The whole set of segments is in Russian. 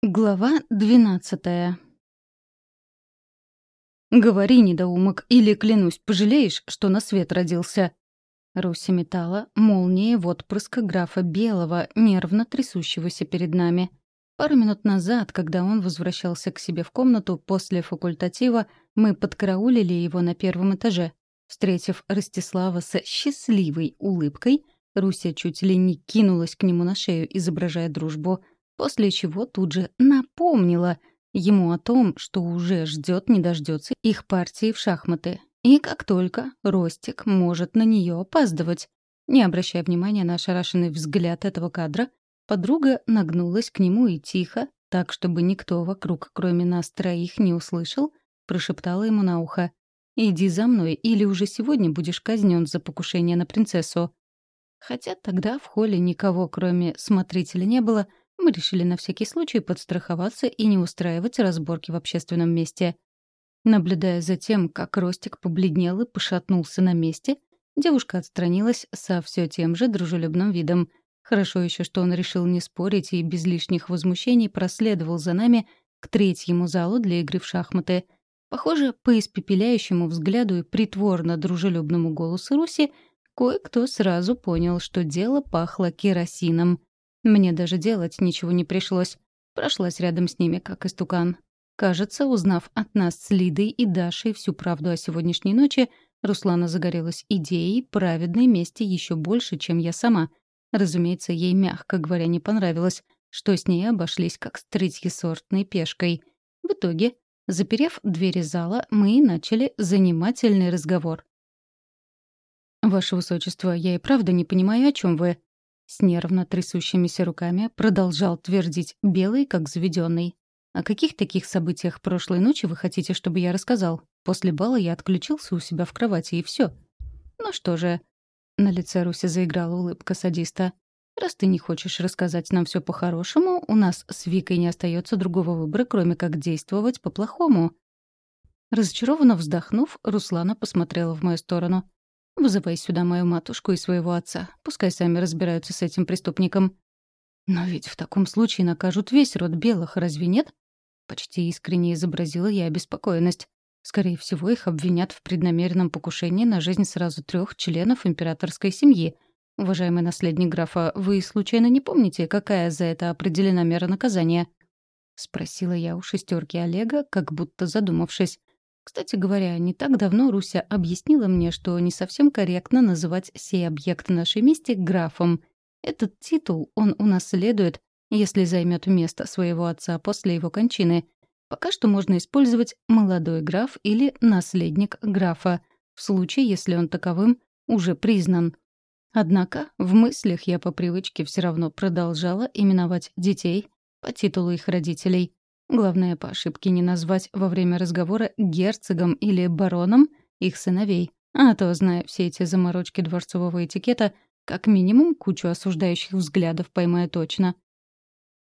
Глава двенадцатая «Говори, недоумок, или, клянусь, пожалеешь, что на свет родился?» Руся металла, молнии в отпрыска графа Белого, нервно трясущегося перед нами. Пару минут назад, когда он возвращался к себе в комнату после факультатива, мы подкараулили его на первом этаже. Встретив Ростислава со счастливой улыбкой, Руся чуть ли не кинулась к нему на шею, изображая дружбу — после чего тут же напомнила ему о том, что уже ждет не дождется их партии в шахматы. И как только Ростик может на нее опаздывать. Не обращая внимания на ошарашенный взгляд этого кадра, подруга нагнулась к нему и тихо, так, чтобы никто вокруг, кроме нас троих, не услышал, прошептала ему на ухо. «Иди за мной, или уже сегодня будешь казнен за покушение на принцессу». Хотя тогда в холле никого, кроме смотрителя, не было, мы решили на всякий случай подстраховаться и не устраивать разборки в общественном месте. Наблюдая за тем, как Ростик побледнел и пошатнулся на месте, девушка отстранилась со все тем же дружелюбным видом. Хорошо еще, что он решил не спорить и без лишних возмущений проследовал за нами к третьему залу для игры в шахматы. Похоже, по испепеляющему взгляду и притворно-дружелюбному голосу Руси, кое-кто сразу понял, что дело пахло керосином — мне даже делать ничего не пришлось. Прошлась рядом с ними, как истукан. Кажется, узнав от нас с Лидой и Дашей всю правду о сегодняшней ночи, Руслана загорелась идеей праведной мести еще больше, чем я сама. Разумеется, ей, мягко говоря, не понравилось, что с ней обошлись как с третьесортной пешкой. В итоге, заперев двери зала, мы начали занимательный разговор. «Ваше Высочество, я и правда не понимаю, о чем вы», с нервно трясущимися руками продолжал твердить белый, как заведенный. «О каких таких событиях прошлой ночи вы хотите, чтобы я рассказал? После бала я отключился у себя в кровати, и все. Ну что же...» На лице Руси заиграла улыбка садиста. «Раз ты не хочешь рассказать нам все по-хорошему, у нас с Викой не остается другого выбора, кроме как действовать по-плохому». Разочарованно вздохнув, Руслана посмотрела в мою сторону. Вызывай сюда мою матушку и своего отца. Пускай сами разбираются с этим преступником. Но ведь в таком случае накажут весь род белых, разве нет? Почти искренне изобразила я обеспокоенность. Скорее всего, их обвинят в преднамеренном покушении на жизнь сразу трех членов императорской семьи. Уважаемый наследник графа, вы случайно не помните, какая за это определена мера наказания? Спросила я у шестерки Олега, как будто задумавшись. Кстати говоря, не так давно Руся объяснила мне, что не совсем корректно называть сей объект нашей мести графом. Этот титул он унаследует, если займет место своего отца после его кончины. Пока что можно использовать «молодой граф» или «наследник графа», в случае, если он таковым уже признан. Однако в мыслях я по привычке все равно продолжала именовать детей по титулу их родителей. Главное, по ошибке не назвать во время разговора герцогом или бароном их сыновей. А то, зная все эти заморочки дворцового этикета, как минимум кучу осуждающих взглядов поймаю точно.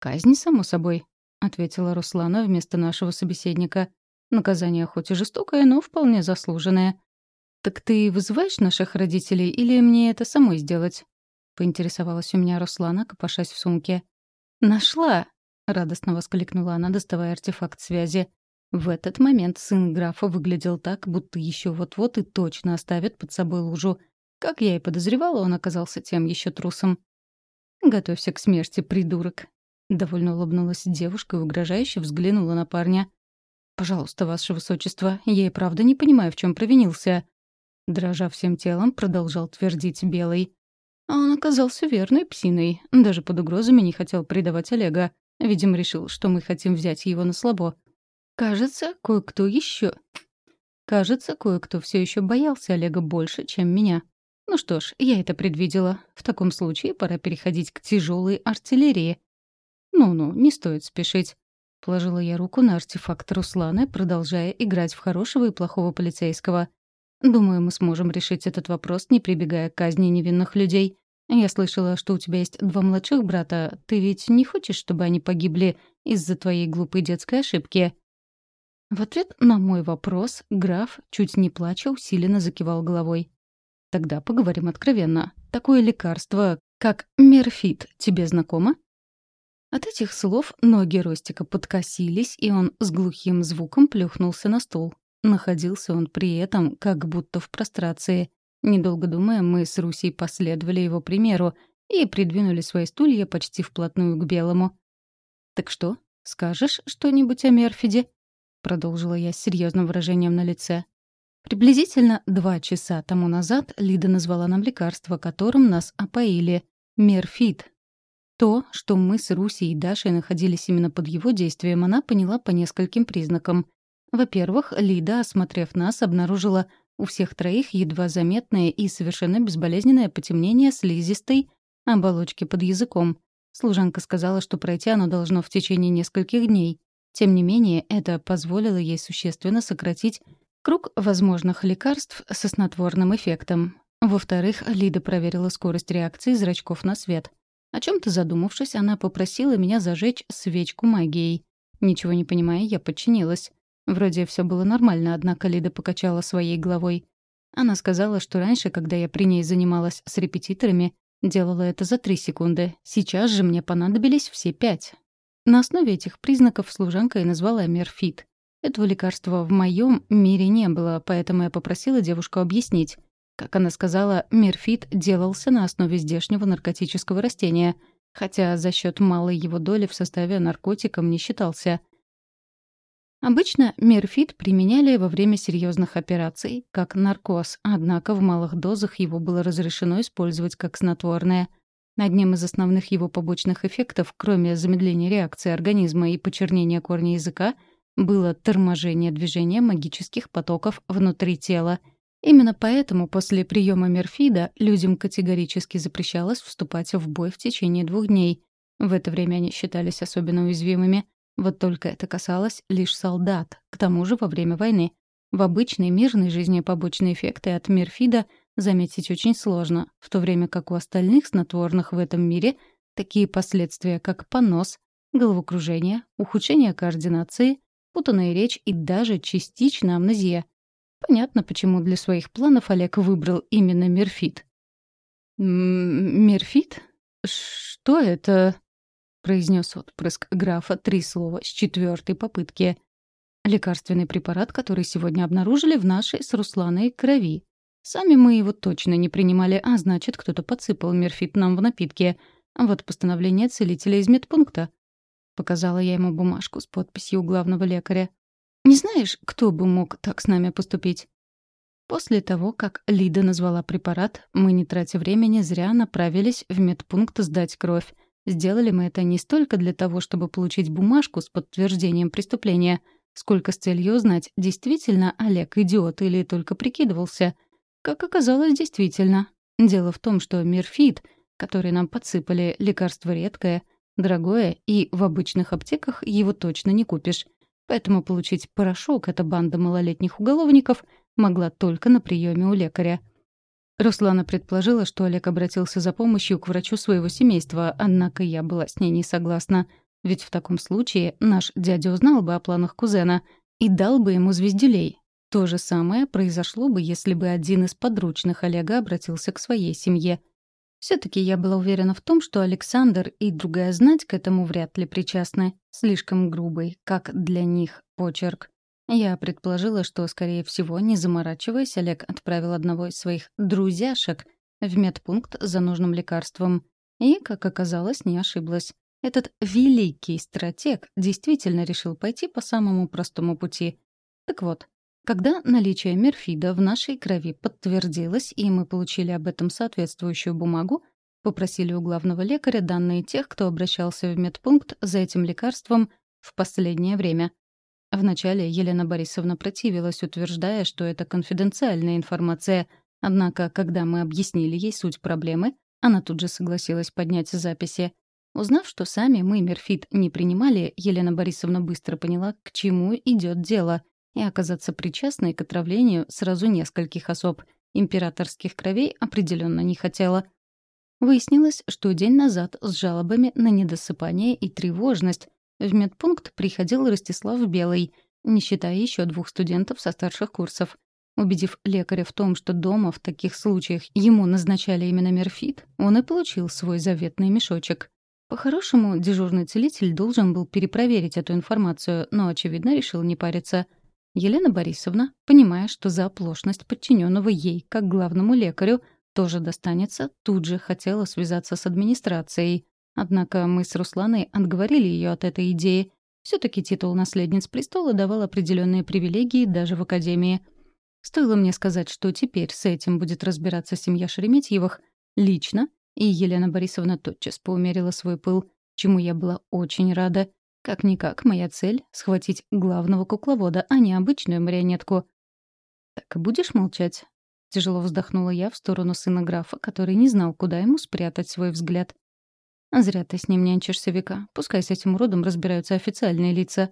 «Казнь, само собой», — ответила Руслана вместо нашего собеседника. «Наказание хоть и жестокое, но вполне заслуженное». «Так ты вызываешь наших родителей или мне это самой сделать?» — поинтересовалась у меня Руслана, копошась в сумке. «Нашла!» — радостно воскликнула она, доставая артефакт связи. В этот момент сын графа выглядел так, будто еще вот-вот и точно оставит под собой лужу. Как я и подозревала, он оказался тем еще трусом. «Готовься к смерти, придурок!» Довольно улыбнулась девушка и угрожающе взглянула на парня. «Пожалуйста, ваше высочество, я и правда не понимаю, в чем провинился». Дрожа всем телом, продолжал твердить Белый. А он оказался верной псиной. Даже под угрозами не хотел предавать Олега. Видимо, решил, что мы хотим взять его на слабо. Кажется, кое-кто еще... Кажется, кое-кто все еще боялся Олега больше, чем меня. Ну что ж, я это предвидела. В таком случае пора переходить к тяжелой артиллерии. Ну-ну, не стоит спешить. Положила я руку на артефакт Руслана, продолжая играть в хорошего и плохого полицейского. Думаю, мы сможем решить этот вопрос, не прибегая к казни невинных людей. «Я слышала, что у тебя есть два младших брата. Ты ведь не хочешь, чтобы они погибли из-за твоей глупой детской ошибки?» В ответ на мой вопрос граф, чуть не плача, усиленно закивал головой. «Тогда поговорим откровенно. Такое лекарство, как мерфит, тебе знакомо?» От этих слов ноги Ростика подкосились, и он с глухим звуком плюхнулся на стул. Находился он при этом как будто в прострации. Недолго думая, мы с Русей последовали его примеру и придвинули свои стулья почти вплотную к белому. «Так что, скажешь что-нибудь о Мерфиде?» — продолжила я с серьезным выражением на лице. Приблизительно два часа тому назад Лида назвала нам лекарство, которым нас опоили — Мерфит. То, что мы с Русей и Дашей находились именно под его действием, она поняла по нескольким признакам. Во-первых, Лида, осмотрев нас, обнаружила у всех троих едва заметное и совершенно безболезненное потемнение слизистой оболочки под языком. Служанка сказала, что пройти оно должно в течение нескольких дней. Тем не менее, это позволило ей существенно сократить круг возможных лекарств со снотворным эффектом. Во-вторых, Лида проверила скорость реакции зрачков на свет. О чем то задумавшись, она попросила меня зажечь свечку магией. Ничего не понимая, я подчинилась. Вроде все было нормально, однако Лида покачала своей головой. Она сказала, что раньше, когда я при ней занималась с репетиторами, делала это за три секунды. Сейчас же мне понадобились все пять. На основе этих признаков служанка и назвала Мерфит. Этого лекарства в моем мире не было, поэтому я попросила девушку объяснить. Как она сказала, Мерфит делался на основе здешнего наркотического растения, хотя за счет малой его доли в составе наркотиком не считался — Обычно мерфит применяли во время серьезных операций, как наркоз, однако в малых дозах его было разрешено использовать как снотворное. Одним из основных его побочных эффектов, кроме замедления реакции организма и почернения корня языка, было торможение движения магических потоков внутри тела. Именно поэтому после приема мерфида людям категорически запрещалось вступать в бой в течение двух дней. В это время они считались особенно уязвимыми — вот только это касалось лишь солдат, к тому же во время войны. В обычной мирной жизни побочные эффекты от мерфида заметить очень сложно, в то время как у остальных снотворных в этом мире такие последствия, как понос, головокружение, ухудшение координации, путанная речь и даже частично амнезия. Понятно, почему для своих планов Олег выбрал именно мерфит. «Мерфит? Что это?» Произнес отпрыск графа три слова с четвертой попытки. Лекарственный препарат, который сегодня обнаружили в нашей с Русланой крови. Сами мы его точно не принимали, а значит, кто-то подсыпал мерфит нам в напитки. Вот постановление целителя из медпункта. Показала я ему бумажку с подписью главного лекаря. Не знаешь, кто бы мог так с нами поступить? После того, как Лида назвала препарат, мы, не тратя времени, зря направились в медпункт сдать кровь. Сделали мы это не столько для того, чтобы получить бумажку с подтверждением преступления, сколько с целью узнать, действительно Олег идиот или только прикидывался. Как оказалось, действительно. Дело в том, что мирфит, который нам подсыпали, лекарство редкое, дорогое, и в обычных аптеках его точно не купишь. Поэтому получить порошок эта банда малолетних уголовников могла только на приеме у лекаря. Руслана предположила, что Олег обратился за помощью к врачу своего семейства, однако я была с ней не согласна. Ведь в таком случае наш дядя узнал бы о планах кузена и дал бы ему звездюлей. То же самое произошло бы, если бы один из подручных Олега обратился к своей семье. все таки я была уверена в том, что Александр и другая знать к этому вряд ли причастны. Слишком грубый, как для них, почерк. Я предположила, что, скорее всего, не заморачиваясь, Олег отправил одного из своих «друзьяшек» в медпункт за нужным лекарством. И, как оказалось, не ошиблась. Этот великий стратег действительно решил пойти по самому простому пути. Так вот, когда наличие мерфида в нашей крови подтвердилось, и мы получили об этом соответствующую бумагу, попросили у главного лекаря данные тех, кто обращался в медпункт за этим лекарством в последнее время — Вначале Елена Борисовна противилась, утверждая, что это конфиденциальная информация, однако, когда мы объяснили ей суть проблемы, она тут же согласилась поднять записи. Узнав, что сами мы Мерфит не принимали, Елена Борисовна быстро поняла, к чему идет дело, и оказаться причастной к отравлению сразу нескольких особ императорских кровей определенно не хотела. Выяснилось, что день назад с жалобами на недосыпание и тревожность в медпункт приходил Ростислав Белый, не считая еще двух студентов со старших курсов. Убедив лекаря в том, что дома в таких случаях ему назначали именно мерфит, он и получил свой заветный мешочек. По-хорошему, дежурный целитель должен был перепроверить эту информацию, но, очевидно, решил не париться. Елена Борисовна, понимая, что за оплошность подчиненного ей, как главному лекарю, тоже достанется, тут же хотела связаться с администрацией. Однако мы с Русланой отговорили ее от этой идеи. все таки титул наследниц престола давал определенные привилегии даже в Академии. Стоило мне сказать, что теперь с этим будет разбираться семья Шереметьевых лично, и Елена Борисовна тотчас поумерила свой пыл, чему я была очень рада. Как-никак, моя цель — схватить главного кукловода, а не обычную марионетку. «Так и будешь молчать?» Тяжело вздохнула я в сторону сына графа, который не знал, куда ему спрятать свой взгляд. «Зря ты с ним нянчишься, Вика. Пускай с этим уродом разбираются официальные лица».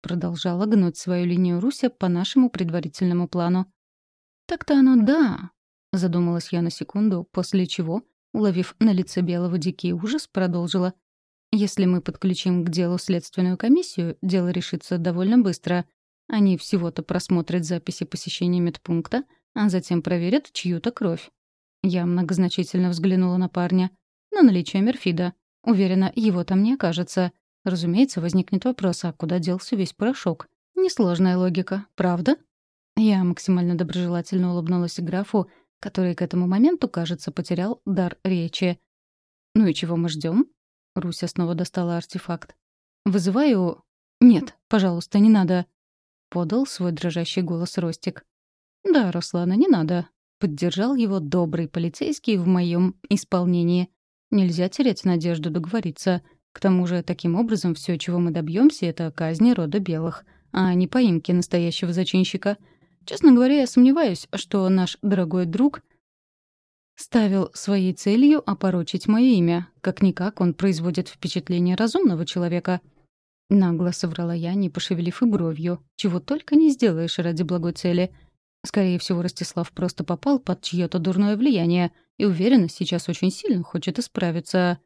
Продолжала гнуть свою линию Руся по нашему предварительному плану. «Так-то оно да», — задумалась я на секунду, после чего, уловив на лице Белого дикий ужас, продолжила. «Если мы подключим к делу следственную комиссию, дело решится довольно быстро. Они всего-то просмотрят записи посещения медпункта, а затем проверят чью-то кровь. Я многозначительно взглянула на парня. На наличие мерфида. Уверена, его там не окажется. Разумеется, возникнет вопрос, а куда делся весь порошок? Несложная логика, правда? Я максимально доброжелательно улыбнулась графу, который к этому моменту, кажется, потерял дар речи. «Ну и чего мы ждем? Руся снова достала артефакт. «Вызываю...» «Нет, пожалуйста, не надо», — подал свой дрожащий голос Ростик. «Да, Руслана, не надо», — поддержал его добрый полицейский в моем исполнении. «Нельзя терять надежду договориться. К тому же, таким образом, все, чего мы добьемся, это казни рода белых, а не поимки настоящего зачинщика. Честно говоря, я сомневаюсь, что наш дорогой друг ставил своей целью опорочить мое имя. Как-никак он производит впечатление разумного человека». Нагло соврала я, не пошевелив и бровью. Чего только не сделаешь ради благой цели — Скорее всего, Ростислав просто попал под чье-то дурное влияние и уверенно сейчас очень сильно хочет исправиться.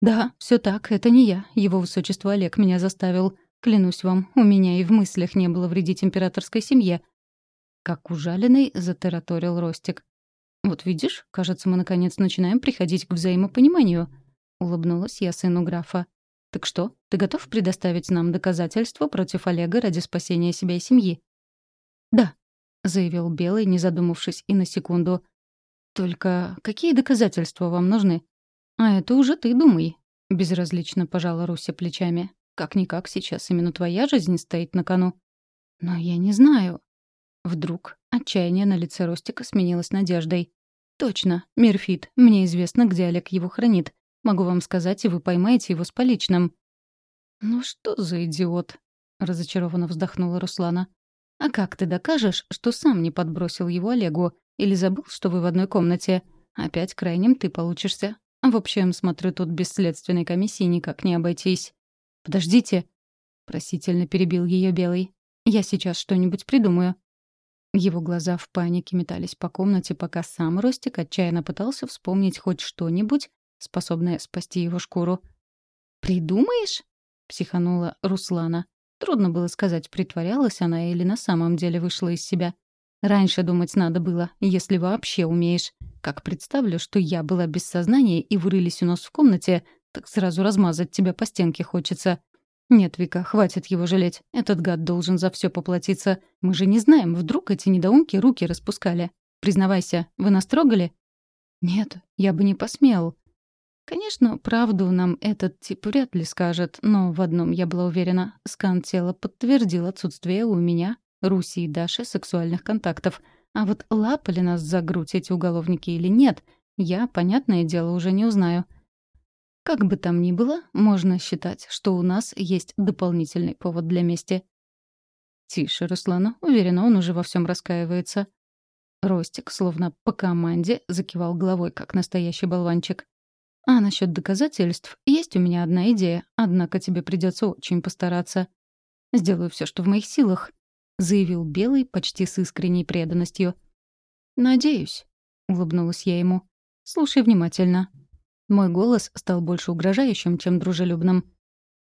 «Да, все так, это не я. Его высочество Олег меня заставил. Клянусь вам, у меня и в мыслях не было вредить императорской семье». Как ужаленный затараторил Ростик. «Вот видишь, кажется, мы наконец начинаем приходить к взаимопониманию», — улыбнулась я сыну графа. «Так что, ты готов предоставить нам доказательства против Олега ради спасения себя и семьи?» «Да», — заявил Белый, не задумавшись и на секунду. «Только какие доказательства вам нужны?» «А это уже ты думай», — безразлично пожала Руся плечами. «Как-никак сейчас именно твоя жизнь стоит на кону». «Но я не знаю». Вдруг отчаяние на лице Ростика сменилось надеждой. «Точно, Мерфит. Мне известно, где Олег его хранит. Могу вам сказать, и вы поймаете его с поличным». «Ну что за идиот?» — разочарованно вздохнула Руслана. А как ты докажешь, что сам не подбросил его Олегу? Или забыл, что вы в одной комнате? Опять крайним ты получишься. В общем, смотрю, тут без следственной комиссии никак не обойтись. Подождите. Просительно перебил ее Белый. Я сейчас что-нибудь придумаю. Его глаза в панике метались по комнате, пока сам Ростик отчаянно пытался вспомнить хоть что-нибудь, способное спасти его шкуру. «Придумаешь?» — психанула Руслана. Трудно было сказать, притворялась она или на самом деле вышла из себя. Раньше думать надо было, если вообще умеешь. Как представлю, что я была без сознания и вырылись у нас в комнате, так сразу размазать тебя по стенке хочется. Нет, Вика, хватит его жалеть. Этот гад должен за все поплатиться. Мы же не знаем, вдруг эти недоумки руки распускали. Признавайся, вы нас трогали? Нет, я бы не посмел. Конечно, правду нам этот тип вряд ли скажет, но в одном я была уверена. Скан тела подтвердил отсутствие у меня, Руси и Даши сексуальных контактов. А вот лапали нас за грудь эти уголовники или нет, я, понятное дело, уже не узнаю. Как бы там ни было, можно считать, что у нас есть дополнительный повод для мести. Тише, Руслана. Уверена, он уже во всем раскаивается. Ростик, словно по команде, закивал головой, как настоящий болванчик. А насчет доказательств есть у меня одна идея, однако тебе придется очень постараться. Сделаю все, что в моих силах, заявил Белый почти с искренней преданностью. Надеюсь, улыбнулась я ему. Слушай внимательно. Мой голос стал больше угрожающим, чем дружелюбным.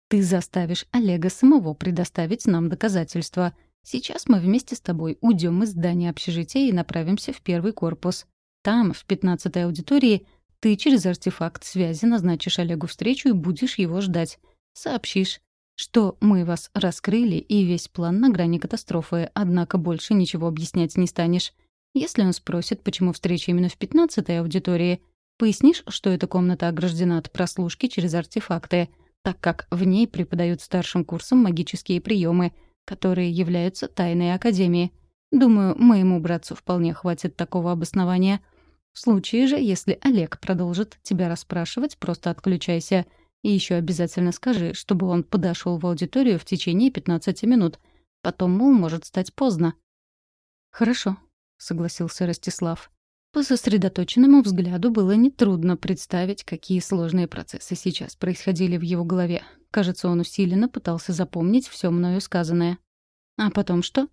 Ты заставишь Олега самого предоставить нам доказательства. Сейчас мы вместе с тобой уйдем из здания общежития и направимся в первый корпус. Там, в пятнадцатой аудитории, ты через артефакт связи назначишь Олегу встречу и будешь его ждать. Сообщишь, что мы вас раскрыли и весь план на грани катастрофы, однако больше ничего объяснять не станешь. Если он спросит, почему встреча именно в пятнадцатой аудитории, пояснишь, что эта комната ограждена от прослушки через артефакты, так как в ней преподают старшим курсом магические приемы, которые являются тайной Академии. Думаю, моему братцу вполне хватит такого обоснования. В случае же, если Олег продолжит тебя расспрашивать, просто отключайся — и еще обязательно скажи, чтобы он подошел в аудиторию в течение 15 минут. Потом, мол, может стать поздно. «Хорошо», — согласился Ростислав. По сосредоточенному взгляду было нетрудно представить, какие сложные процессы сейчас происходили в его голове. Кажется, он усиленно пытался запомнить все мною сказанное. «А потом что?»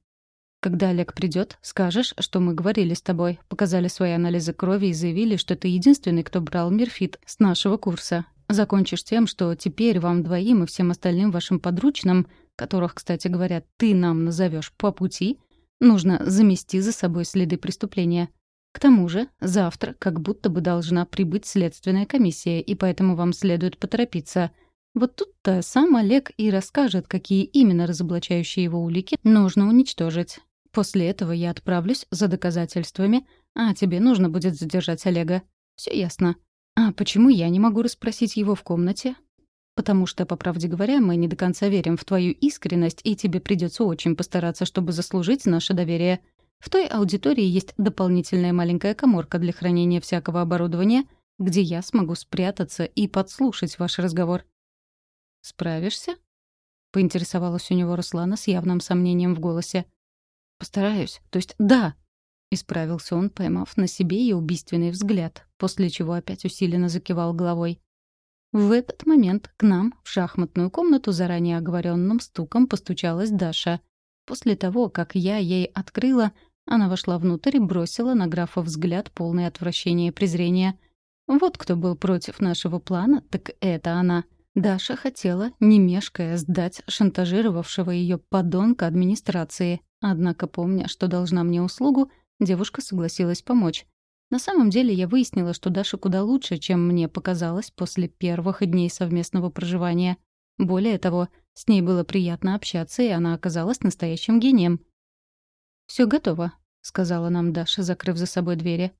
«Когда Олег придет, скажешь, что мы говорили с тобой, показали свои анализы крови и заявили, что ты единственный, кто брал мирфит с нашего курса, Закончишь тем, что теперь вам двоим и всем остальным вашим подручным, которых, кстати говоря, ты нам назовешь по пути, нужно замести за собой следы преступления. К тому же завтра как будто бы должна прибыть следственная комиссия, и поэтому вам следует поторопиться. Вот тут-то сам Олег и расскажет, какие именно разоблачающие его улики нужно уничтожить. После этого я отправлюсь за доказательствами, а тебе нужно будет задержать Олега. Все ясно. А почему я не могу расспросить его в комнате? Потому что, по правде говоря, мы не до конца верим в твою искренность, и тебе придется очень постараться, чтобы заслужить наше доверие. В той аудитории есть дополнительная маленькая коморка для хранения всякого оборудования, где я смогу спрятаться и подслушать ваш разговор. «Справишься?» — поинтересовалась у него Руслана с явным сомнением в голосе. «Постараюсь. То есть да!» Исправился он, поймав на себе ее убийственный взгляд, после чего опять усиленно закивал головой. В этот момент к нам в шахматную комнату заранее оговоренным стуком постучалась Даша. После того, как я ей открыла, она вошла внутрь и бросила на графа взгляд полный отвращения и презрения. Вот кто был против нашего плана, так это она. Даша хотела, не мешкая, сдать шантажировавшего ее подонка администрации. Однако, помня, что должна мне услугу, Девушка согласилась помочь. На самом деле я выяснила, что Даша куда лучше, чем мне показалось после первых дней совместного проживания. Более того, с ней было приятно общаться, и она оказалась настоящим гением. «Все готово», — сказала нам Даша, закрыв за собой двери.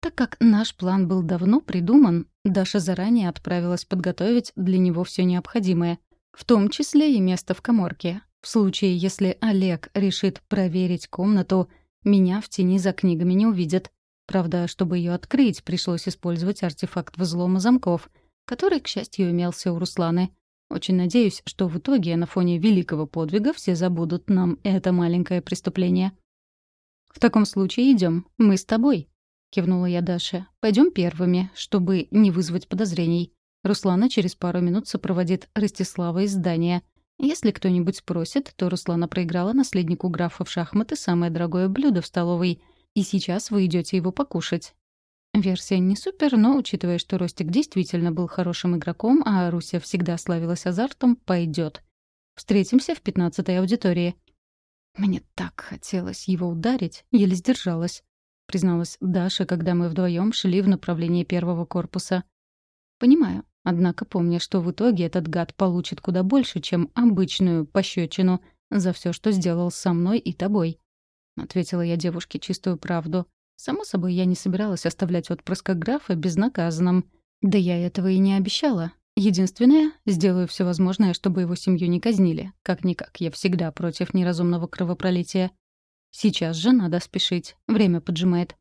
Так как наш план был давно придуман, Даша заранее отправилась подготовить для него все необходимое, в том числе и место в коморке. В случае, если Олег решит проверить комнату меня в тени за книгами не увидят. Правда, чтобы ее открыть, пришлось использовать артефакт взлома замков, который, к счастью, имелся у Русланы. Очень надеюсь, что в итоге на фоне великого подвига все забудут нам это маленькое преступление. «В таком случае идем. Мы с тобой», — кивнула я Даше. Пойдем первыми, чтобы не вызвать подозрений. Руслана через пару минут сопроводит Ростислава из здания — если кто-нибудь спросит, то Руслана проиграла наследнику графа в шахматы самое дорогое блюдо в столовой, и сейчас вы идете его покушать. Версия не супер, но, учитывая, что Ростик действительно был хорошим игроком, а Руся всегда славилась азартом, пойдет. Встретимся в пятнадцатой аудитории. Мне так хотелось его ударить, еле сдержалась, призналась Даша, когда мы вдвоем шли в направлении первого корпуса. Понимаю, Однако помня, что в итоге этот гад получит куда больше, чем обычную пощечину за все, что сделал со мной и тобой. Ответила я девушке чистую правду. Само собой, я не собиралась оставлять отпрыска графа безнаказанным. Да я этого и не обещала. Единственное, сделаю все возможное, чтобы его семью не казнили. Как-никак, я всегда против неразумного кровопролития. Сейчас же надо спешить. Время поджимает.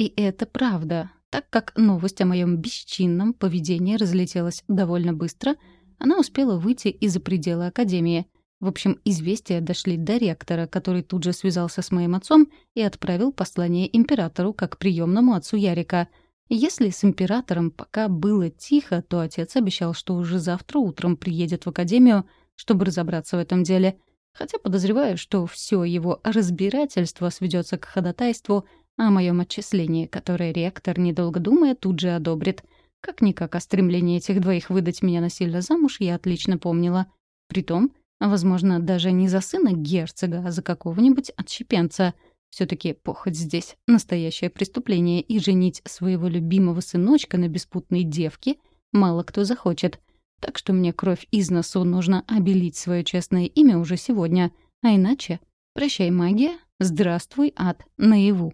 И это правда. Так как новость о моем бесчинном поведении разлетелась довольно быстро, она успела выйти из-за пределы Академии. В общем, известия дошли до ректора, который тут же связался с моим отцом и отправил послание императору как приемному отцу Ярика. Если с императором пока было тихо, то отец обещал, что уже завтра утром приедет в Академию, чтобы разобраться в этом деле. Хотя подозреваю, что все его разбирательство сведется к ходатайству — о моем отчислении, которое ректор, недолго думая, тут же одобрит. Как-никак о стремлении этих двоих выдать меня насильно замуж я отлично помнила. Притом, возможно, даже не за сына герцога, а за какого-нибудь отщепенца. все таки похоть здесь — настоящее преступление, и женить своего любимого сыночка на беспутной девке мало кто захочет. Так что мне кровь из носу нужно обелить свое честное имя уже сегодня, а иначе прощай магия, здравствуй ад наяву.